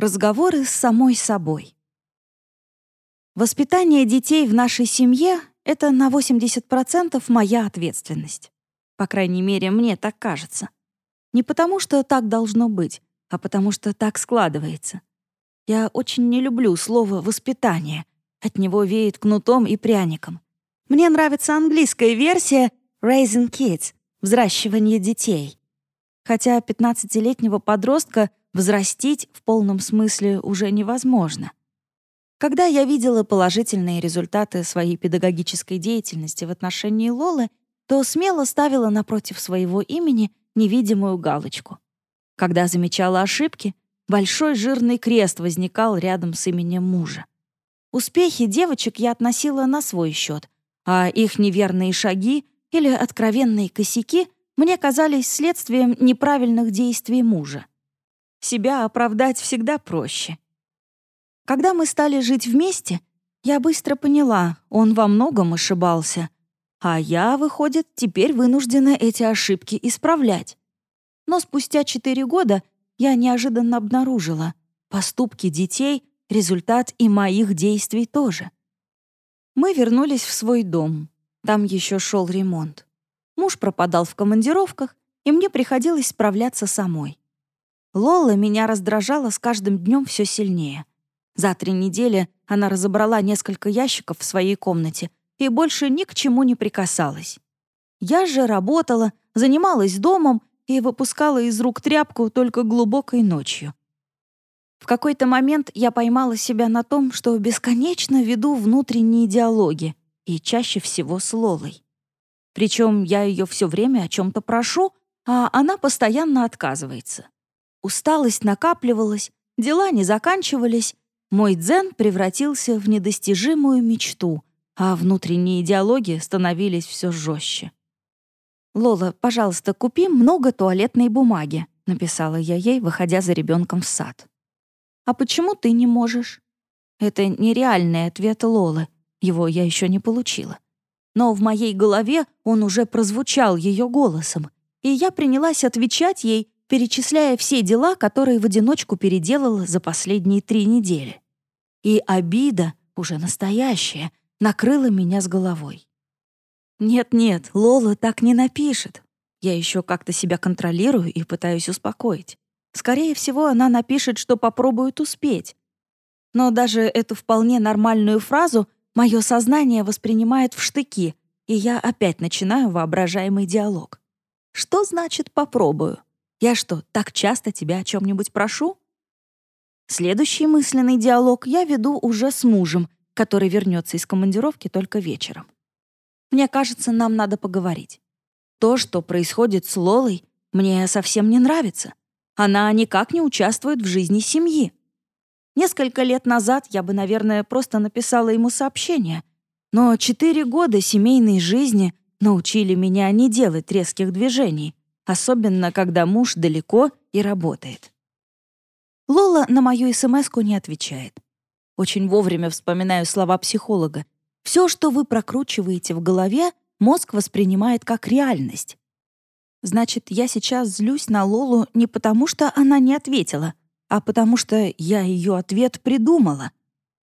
Разговоры с самой собой. Воспитание детей в нашей семье — это на 80% моя ответственность. По крайней мере, мне так кажется. Не потому, что так должно быть, а потому что так складывается. Я очень не люблю слово «воспитание». От него веет кнутом и пряником. Мне нравится английская версия «raising kids» — взращивание детей. Хотя 15-летнего подростка взрастить в полном смысле уже невозможно. Когда я видела положительные результаты своей педагогической деятельности в отношении Лолы, то смело ставила напротив своего имени невидимую галочку. Когда замечала ошибки, большой жирный крест возникал рядом с именем мужа. Успехи девочек я относила на свой счет, а их неверные шаги или откровенные косяки мне казались следствием неправильных действий мужа. Себя оправдать всегда проще. Когда мы стали жить вместе, я быстро поняла, он во многом ошибался, а я, выходит, теперь вынуждена эти ошибки исправлять. Но спустя четыре года я неожиданно обнаружила, поступки детей — результат и моих действий тоже. Мы вернулись в свой дом. Там еще шел ремонт. Муж пропадал в командировках, и мне приходилось справляться самой. Лола меня раздражала с каждым днем все сильнее. За три недели она разобрала несколько ящиков в своей комнате и больше ни к чему не прикасалась. Я же работала, занималась домом и выпускала из рук тряпку только глубокой ночью. В какой-то момент я поймала себя на том, что бесконечно веду внутренние диалоги, и чаще всего с Лолой. Причем я ее все время о чем-то прошу, а она постоянно отказывается. Усталость накапливалась, дела не заканчивались, мой дзен превратился в недостижимую мечту, а внутренние диалоги становились все жестче. «Лола, пожалуйста, купи много туалетной бумаги», — написала я ей, выходя за ребенком в сад. «А почему ты не можешь?» Это нереальный ответ Лолы, его я еще не получила. Но в моей голове он уже прозвучал ее голосом, и я принялась отвечать ей, перечисляя все дела, которые в одиночку переделала за последние три недели. И обида, уже настоящая, накрыла меня с головой. Нет-нет, Лола так не напишет. Я еще как-то себя контролирую и пытаюсь успокоить. Скорее всего, она напишет, что попробует успеть. Но даже эту вполне нормальную фразу мое сознание воспринимает в штыки, и я опять начинаю воображаемый диалог. Что значит «попробую»? Я что, так часто тебя о чем-нибудь прошу? Следующий мысленный диалог я веду уже с мужем, который вернется из командировки только вечером. Мне кажется, нам надо поговорить. То, что происходит с Лолой, мне совсем не нравится. Она никак не участвует в жизни семьи. Несколько лет назад я бы, наверное, просто написала ему сообщение. Но четыре года семейной жизни научили меня не делать резких движений, особенно когда муж далеко и работает. Лола на мою смс не отвечает. Очень вовремя вспоминаю слова психолога. Все, что вы прокручиваете в голове, мозг воспринимает как реальность. Значит, я сейчас злюсь на Лолу не потому, что она не ответила, а потому что я ее ответ придумала.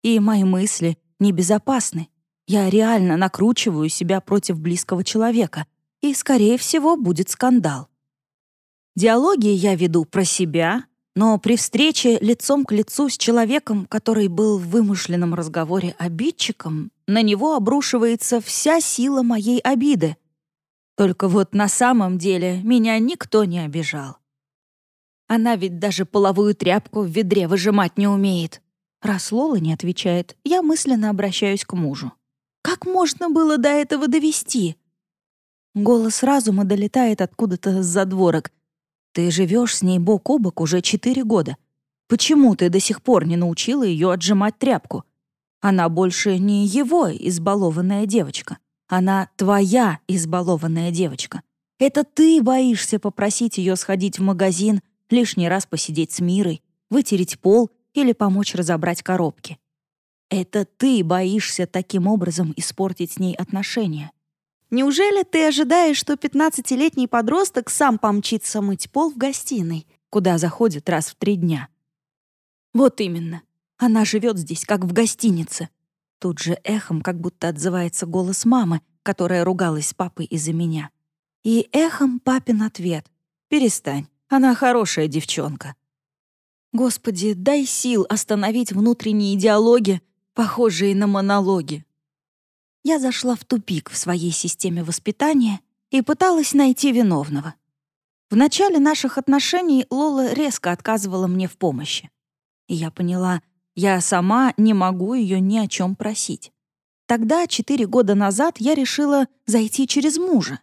И мои мысли небезопасны. Я реально накручиваю себя против близкого человека, и, скорее всего, будет скандал. Диалоги я веду про себя, но при встрече лицом к лицу с человеком, который был в вымышленном разговоре обидчиком, на него обрушивается вся сила моей обиды. Только вот на самом деле меня никто не обижал. Она ведь даже половую тряпку в ведре выжимать не умеет. Раз Лола не отвечает, я мысленно обращаюсь к мужу. Как можно было до этого довести? Голос разума долетает откуда-то с задворок. Ты живешь с ней бок о бок уже четыре года. Почему ты до сих пор не научила ее отжимать тряпку? Она больше не его избалованная девочка. Она твоя избалованная девочка. Это ты боишься попросить ее сходить в магазин, лишний раз посидеть с Мирой, вытереть пол или помочь разобрать коробки. Это ты боишься таким образом испортить с ней отношения. Неужели ты ожидаешь, что 15-летний подросток сам помчится мыть пол в гостиной, куда заходит раз в три дня? Вот именно. Она живет здесь, как в гостинице. Тут же эхом как будто отзывается голос мамы, которая ругалась с папой из-за меня. И эхом папин ответ. «Перестань, она хорошая девчонка». Господи, дай сил остановить внутренние диалоги, похожие на монологи. Я зашла в тупик в своей системе воспитания и пыталась найти виновного. В начале наших отношений Лола резко отказывала мне в помощи. И я поняла, я сама не могу ее ни о чем просить. Тогда, четыре года назад, я решила зайти через мужа.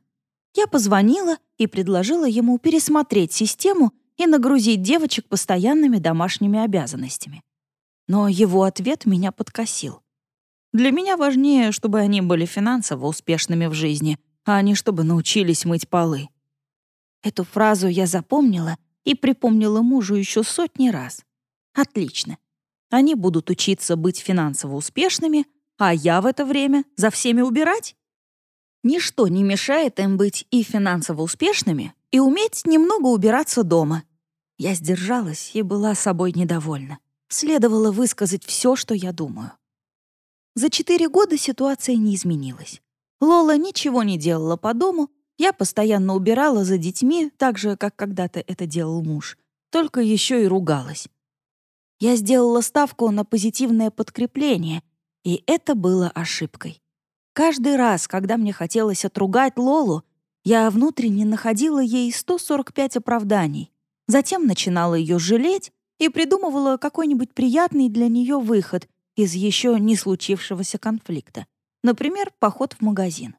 Я позвонила и предложила ему пересмотреть систему и нагрузить девочек постоянными домашними обязанностями. Но его ответ меня подкосил. Для меня важнее, чтобы они были финансово успешными в жизни, а не чтобы научились мыть полы. Эту фразу я запомнила и припомнила мужу еще сотни раз. Отлично. Они будут учиться быть финансово успешными, а я в это время за всеми убирать? Ничто не мешает им быть и финансово успешными, и уметь немного убираться дома. Я сдержалась и была собой недовольна. Следовало высказать все, что я думаю. За четыре года ситуация не изменилась. Лола ничего не делала по дому, я постоянно убирала за детьми, так же, как когда-то это делал муж, только еще и ругалась. Я сделала ставку на позитивное подкрепление, и это было ошибкой. Каждый раз, когда мне хотелось отругать Лолу, я внутренне находила ей 145 оправданий, затем начинала ее жалеть и придумывала какой-нибудь приятный для нее выход из еще не случившегося конфликта. Например, поход в магазин.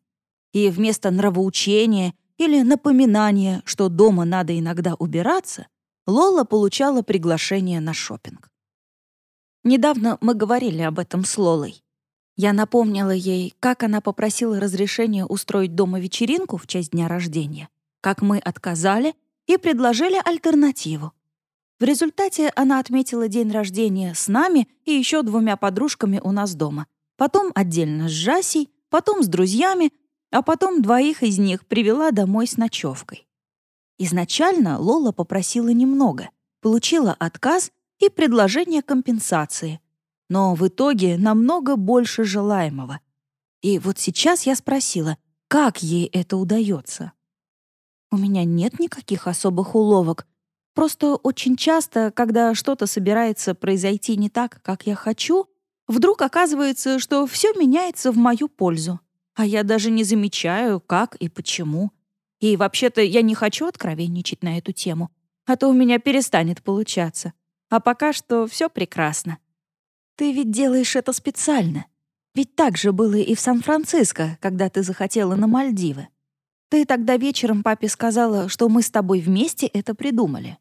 И вместо нравоучения или напоминания, что дома надо иногда убираться, Лола получала приглашение на шопинг. Недавно мы говорили об этом с Лолой. Я напомнила ей, как она попросила разрешения устроить дома вечеринку в честь дня рождения, как мы отказали и предложили альтернативу. В результате она отметила день рождения с нами и еще двумя подружками у нас дома. Потом отдельно с Жасей, потом с друзьями, а потом двоих из них привела домой с ночевкой. Изначально Лола попросила немного, получила отказ и предложение компенсации, но в итоге намного больше желаемого. И вот сейчас я спросила, как ей это удается. У меня нет никаких особых уловок, просто очень часто, когда что-то собирается произойти не так, как я хочу, вдруг оказывается, что все меняется в мою пользу, а я даже не замечаю, как и почему. И вообще-то я не хочу откровенничать на эту тему, а то у меня перестанет получаться. А пока что все прекрасно. Ты ведь делаешь это специально. Ведь так же было и в Сан-Франциско, когда ты захотела на Мальдивы. Ты тогда вечером папе сказала, что мы с тобой вместе это придумали.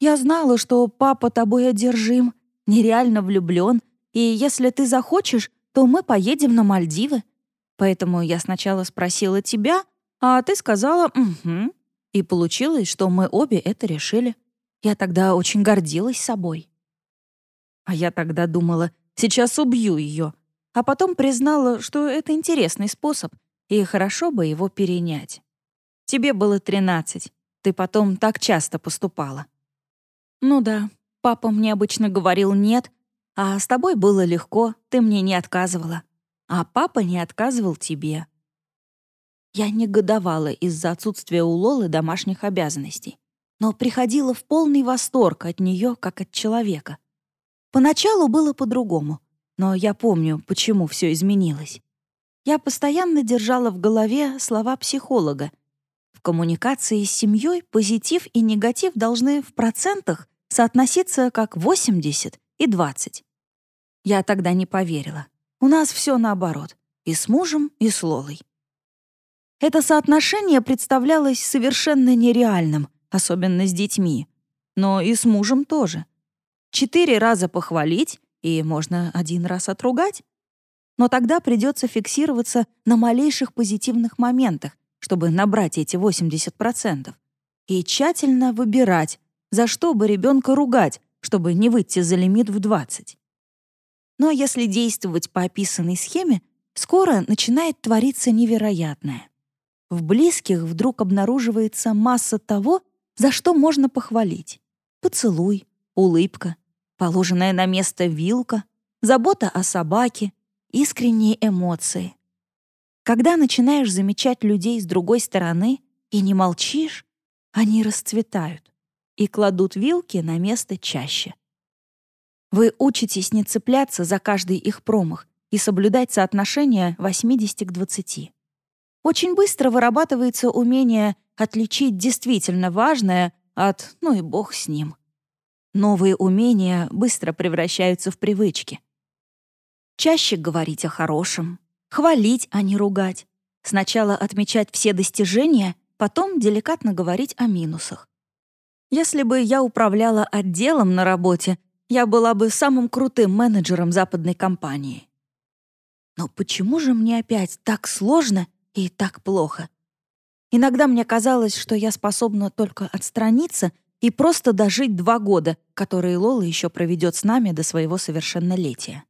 Я знала, что папа тобой одержим, нереально влюблен, и если ты захочешь, то мы поедем на Мальдивы. Поэтому я сначала спросила тебя, а ты сказала «угу». И получилось, что мы обе это решили. Я тогда очень гордилась собой. А я тогда думала, сейчас убью ее, а потом признала, что это интересный способ, и хорошо бы его перенять. Тебе было тринадцать, ты потом так часто поступала. Ну да, папа мне обычно говорил «нет», а с тобой было легко, ты мне не отказывала. А папа не отказывал тебе. Я негодовала из-за отсутствия у Лолы домашних обязанностей но приходила в полный восторг от нее, как от человека. Поначалу было по-другому, но я помню, почему все изменилось. Я постоянно держала в голове слова психолога. В коммуникации с семьей позитив и негатив должны в процентах соотноситься как 80 и 20. Я тогда не поверила. У нас все наоборот. И с мужем, и с Лолой. Это соотношение представлялось совершенно нереальным, особенно с детьми, но и с мужем тоже. Четыре раза похвалить, и можно один раз отругать. Но тогда придется фиксироваться на малейших позитивных моментах, чтобы набрать эти 80%. И тщательно выбирать, за что бы ребенка ругать, чтобы не выйти за лимит в 20. Но если действовать по описанной схеме, скоро начинает твориться невероятное. В близких вдруг обнаруживается масса того, за что можно похвалить. Поцелуй, улыбка, положенная на место вилка, забота о собаке, искренние эмоции. Когда начинаешь замечать людей с другой стороны и не молчишь, они расцветают и кладут вилки на место чаще. Вы учитесь не цепляться за каждый их промах и соблюдать соотношение 80 к 20. Очень быстро вырабатывается умение отличить действительно важное от «ну и бог с ним». Новые умения быстро превращаются в привычки. Чаще говорить о хорошем, хвалить, а не ругать. Сначала отмечать все достижения, потом деликатно говорить о минусах. Если бы я управляла отделом на работе, я была бы самым крутым менеджером западной компании. Но почему же мне опять так сложно и так плохо? Иногда мне казалось, что я способна только отстраниться и просто дожить два года, которые Лола еще проведет с нами до своего совершеннолетия.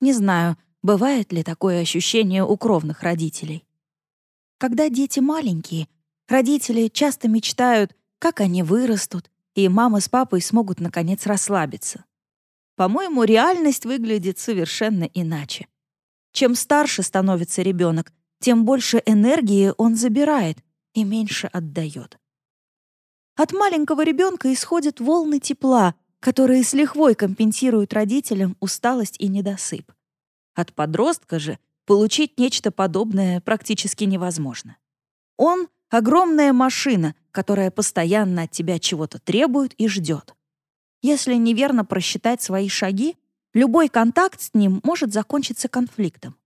Не знаю, бывает ли такое ощущение у кровных родителей. Когда дети маленькие, родители часто мечтают, как они вырастут, и мама с папой смогут наконец расслабиться. По-моему, реальность выглядит совершенно иначе. Чем старше становится ребенок, тем больше энергии он забирает и меньше отдает. От маленького ребенка исходят волны тепла, которые с лихвой компенсируют родителям усталость и недосып. От подростка же получить нечто подобное практически невозможно. Он — огромная машина, которая постоянно от тебя чего-то требует и ждет. Если неверно просчитать свои шаги, любой контакт с ним может закончиться конфликтом.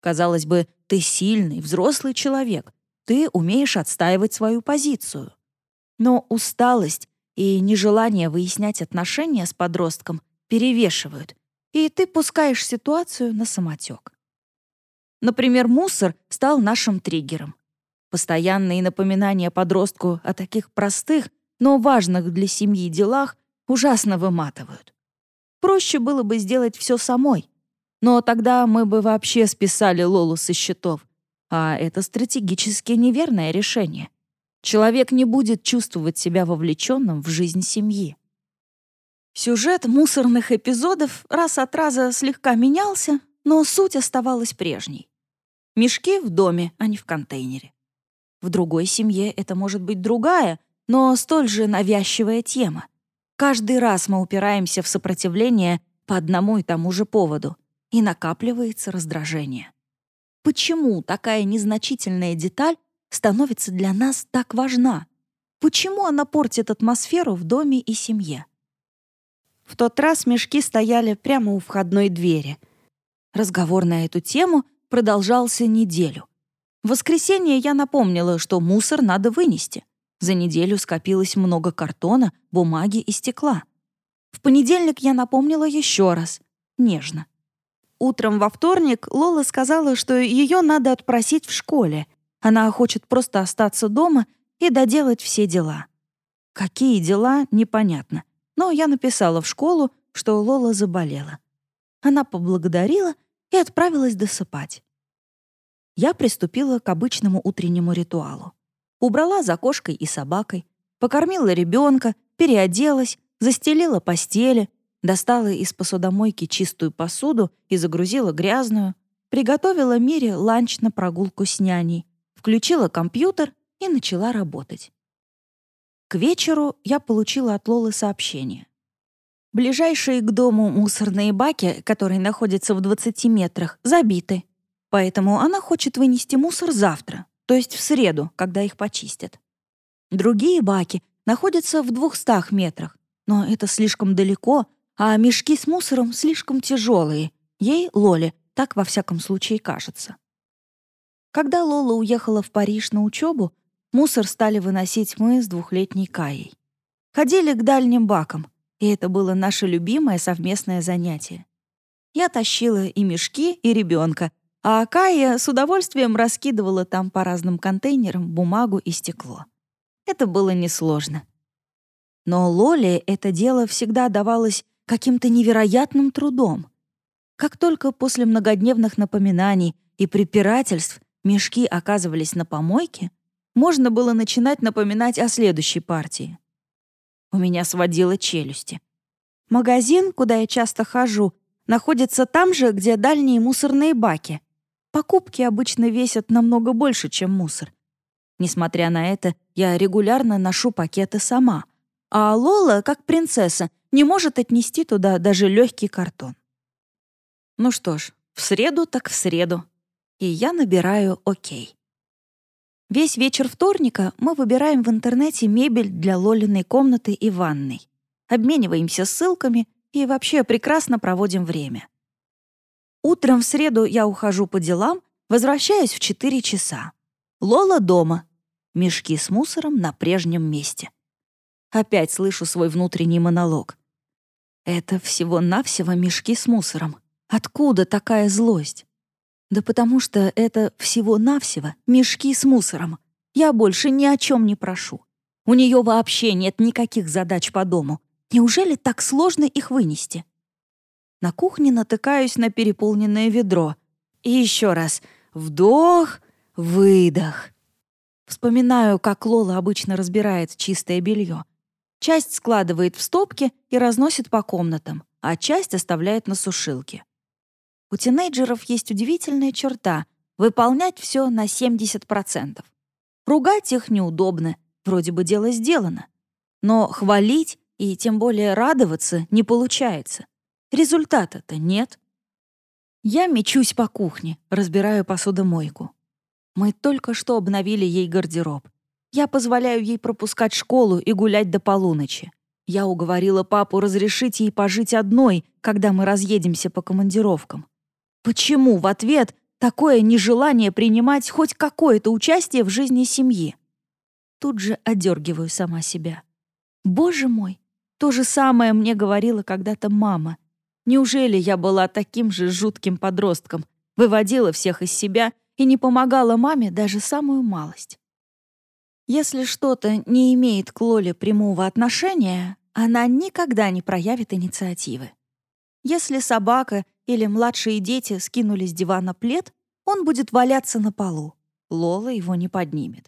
Казалось бы, ты сильный, взрослый человек, ты умеешь отстаивать свою позицию. Но усталость и нежелание выяснять отношения с подростком перевешивают, и ты пускаешь ситуацию на самотек. Например, мусор стал нашим триггером. Постоянные напоминания подростку о таких простых, но важных для семьи делах ужасно выматывают. Проще было бы сделать все самой, но тогда мы бы вообще списали Лолу со счетов, а это стратегически неверное решение. Человек не будет чувствовать себя вовлеченным в жизнь семьи. Сюжет мусорных эпизодов раз от раза слегка менялся, но суть оставалась прежней. Мешки в доме, а не в контейнере. В другой семье это может быть другая, но столь же навязчивая тема. Каждый раз мы упираемся в сопротивление по одному и тому же поводу, и накапливается раздражение. Почему такая незначительная деталь становится для нас так важна? Почему она портит атмосферу в доме и семье? В тот раз мешки стояли прямо у входной двери. Разговор на эту тему продолжался неделю. В воскресенье я напомнила, что мусор надо вынести. За неделю скопилось много картона, бумаги и стекла. В понедельник я напомнила еще раз. Нежно. Утром во вторник Лола сказала, что ее надо отпросить в школе. Она хочет просто остаться дома и доделать все дела. Какие дела, непонятно. Но я написала в школу, что Лола заболела. Она поблагодарила и отправилась досыпать. Я приступила к обычному утреннему ритуалу. Убрала за кошкой и собакой, покормила ребенка, переоделась, застелила постели, достала из посудомойки чистую посуду и загрузила грязную, приготовила Мире ланч на прогулку с няней, включила компьютер и начала работать. К вечеру я получила от Лолы сообщение. Ближайшие к дому мусорные баки, которые находятся в 20 метрах, забиты. Поэтому она хочет вынести мусор завтра, то есть в среду, когда их почистят. Другие баки находятся в двухстах метрах, но это слишком далеко, а мешки с мусором слишком тяжелые. Ей, Лоле, так во всяком случае кажется. Когда Лола уехала в Париж на учебу, мусор стали выносить мы с двухлетней Каей. Ходили к дальним бакам, и это было наше любимое совместное занятие. Я тащила и мешки, и ребенка, а Кая с удовольствием раскидывала там по разным контейнерам бумагу и стекло. Это было несложно. Но Лоле это дело всегда давалось каким-то невероятным трудом. Как только после многодневных напоминаний и препирательств мешки оказывались на помойке, можно было начинать напоминать о следующей партии. У меня сводило челюсти. Магазин, куда я часто хожу, находится там же, где дальние мусорные баки. Покупки обычно весят намного больше, чем мусор. Несмотря на это, я регулярно ношу пакеты сама. А Лола, как принцесса, не может отнести туда даже легкий картон. Ну что ж, в среду так в среду. И я набираю «Окей». Весь вечер вторника мы выбираем в интернете мебель для Лолиной комнаты и ванной. Обмениваемся ссылками и вообще прекрасно проводим время. Утром в среду я ухожу по делам, возвращаюсь в 4 часа. Лола дома. Мешки с мусором на прежнем месте. Опять слышу свой внутренний монолог. Это всего-навсего мешки с мусором. Откуда такая злость? Да потому что это всего-навсего мешки с мусором. Я больше ни о чем не прошу. У нее вообще нет никаких задач по дому. Неужели так сложно их вынести? На кухне натыкаюсь на переполненное ведро. И еще раз. Вдох, выдох. Вспоминаю, как Лола обычно разбирает чистое белье. Часть складывает в стопки и разносит по комнатам, а часть оставляет на сушилке. У тинейджеров есть удивительная черта — выполнять все на 70%. Ругать их неудобно, вроде бы дело сделано. Но хвалить и тем более радоваться не получается. Результата-то нет. Я мечусь по кухне, разбираю посудомойку. Мы только что обновили ей гардероб. Я позволяю ей пропускать школу и гулять до полуночи. Я уговорила папу разрешить ей пожить одной, когда мы разъедемся по командировкам. Почему в ответ такое нежелание принимать хоть какое-то участие в жизни семьи? Тут же одергиваю сама себя. Боже мой, то же самое мне говорила когда-то мама. Неужели я была таким же жутким подростком, выводила всех из себя и не помогала маме даже самую малость? Если что-то не имеет к Лоле прямого отношения, она никогда не проявит инициативы. Если собака или младшие дети скинули с дивана плед, он будет валяться на полу. Лола его не поднимет.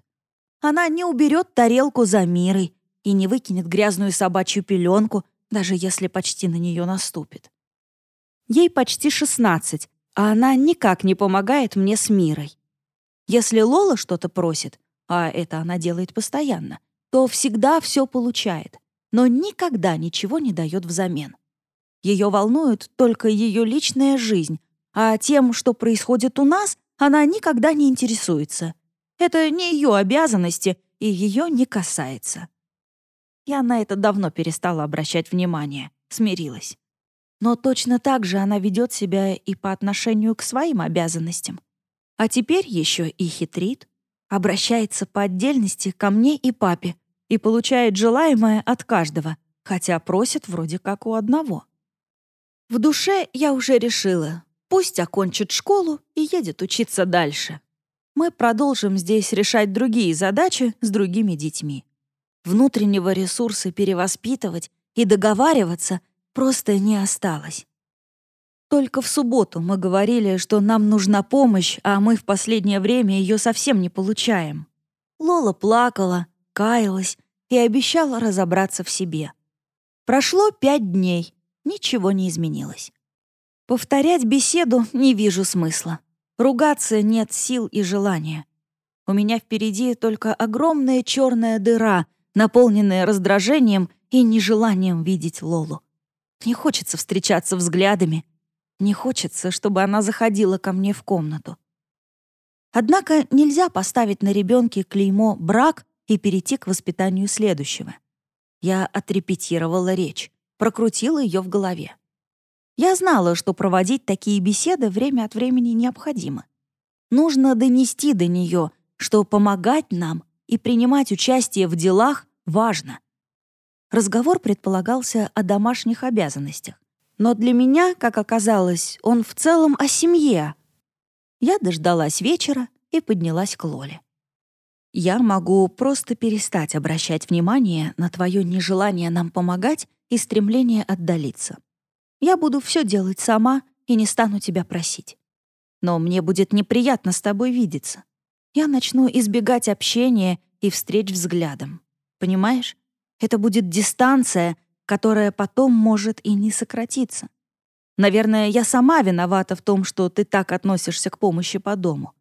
Она не уберет тарелку за мирой и не выкинет грязную собачью пеленку, даже если почти на нее наступит. Ей почти 16, а она никак не помогает мне с мирой. Если Лола что-то просит, а это она делает постоянно, то всегда все получает, но никогда ничего не дает взамен. Ее волнует только ее личная жизнь, а тем, что происходит у нас, она никогда не интересуется. Это не ее обязанности и ее не касается. Я на это давно перестала обращать внимание, смирилась. Но точно так же она ведет себя и по отношению к своим обязанностям. А теперь еще и хитрит, обращается по отдельности ко мне и папе и получает желаемое от каждого, хотя просит вроде как у одного. В душе я уже решила, пусть окончит школу и едет учиться дальше. Мы продолжим здесь решать другие задачи с другими детьми. Внутреннего ресурса перевоспитывать и договариваться просто не осталось. Только в субботу мы говорили, что нам нужна помощь, а мы в последнее время ее совсем не получаем. Лола плакала, каялась и обещала разобраться в себе. Прошло пять дней, Ничего не изменилось. Повторять беседу не вижу смысла. Ругаться нет сил и желания. У меня впереди только огромная черная дыра, наполненная раздражением и нежеланием видеть Лолу. Не хочется встречаться взглядами. Не хочется, чтобы она заходила ко мне в комнату. Однако нельзя поставить на ребенке клеймо «брак» и перейти к воспитанию следующего. Я отрепетировала речь прокрутила ее в голове. Я знала, что проводить такие беседы время от времени необходимо. Нужно донести до нее, что помогать нам и принимать участие в делах важно. Разговор предполагался о домашних обязанностях. Но для меня, как оказалось, он в целом о семье. Я дождалась вечера и поднялась к Лоле. Я могу просто перестать обращать внимание на твое нежелание нам помогать и стремление отдалиться. Я буду все делать сама и не стану тебя просить. Но мне будет неприятно с тобой видеться. Я начну избегать общения и встреч взглядом. Понимаешь? Это будет дистанция, которая потом может и не сократиться. Наверное, я сама виновата в том, что ты так относишься к помощи по дому.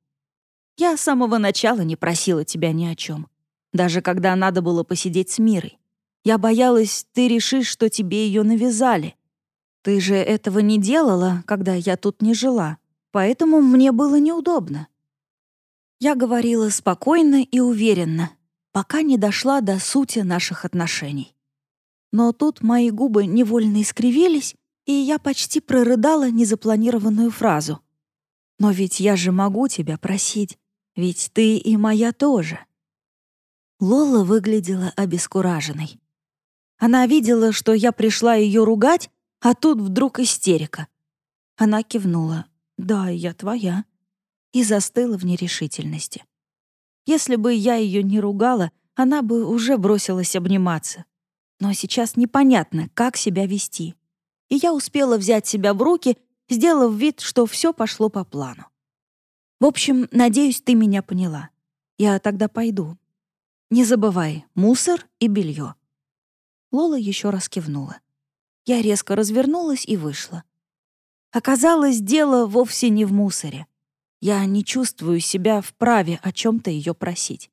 Я с самого начала не просила тебя ни о чем, даже когда надо было посидеть с Мирой. Я боялась, ты решишь, что тебе ее навязали. Ты же этого не делала, когда я тут не жила, поэтому мне было неудобно. Я говорила спокойно и уверенно, пока не дошла до сути наших отношений. Но тут мои губы невольно искривились, и я почти прорыдала незапланированную фразу. «Но ведь я же могу тебя просить, ведь ты и моя тоже». Лола выглядела обескураженной. Она видела, что я пришла ее ругать, а тут вдруг истерика. Она кивнула. «Да, я твоя», и застыла в нерешительности. Если бы я ее не ругала, она бы уже бросилась обниматься. Но сейчас непонятно, как себя вести. И я успела взять себя в руки, сделав вид, что все пошло по плану. В общем, надеюсь, ты меня поняла. Я тогда пойду. Не забывай, мусор и белье. Лола еще раз кивнула. Я резко развернулась и вышла. Оказалось, дело вовсе не в мусоре. Я не чувствую себя вправе о чем-то ее просить.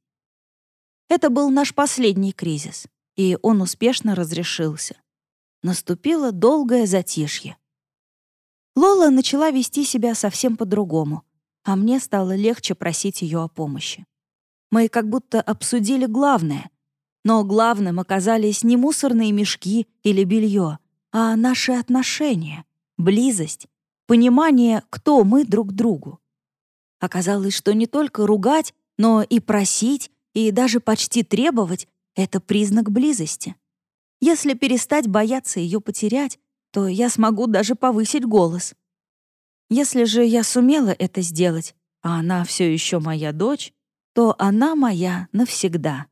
Это был наш последний кризис, и он успешно разрешился. Наступило долгое затишье. Лола начала вести себя совсем по-другому, а мне стало легче просить ее о помощи. Мы как будто обсудили главное, но главным оказались не мусорные мешки или белье, а наши отношения, близость, понимание, кто мы друг другу. Оказалось, что не только ругать, но и просить, и даже почти требовать — это признак близости. Если перестать бояться ее потерять, то я смогу даже повысить голос. Если же я сумела это сделать, а она все еще моя дочь, то она моя навсегда.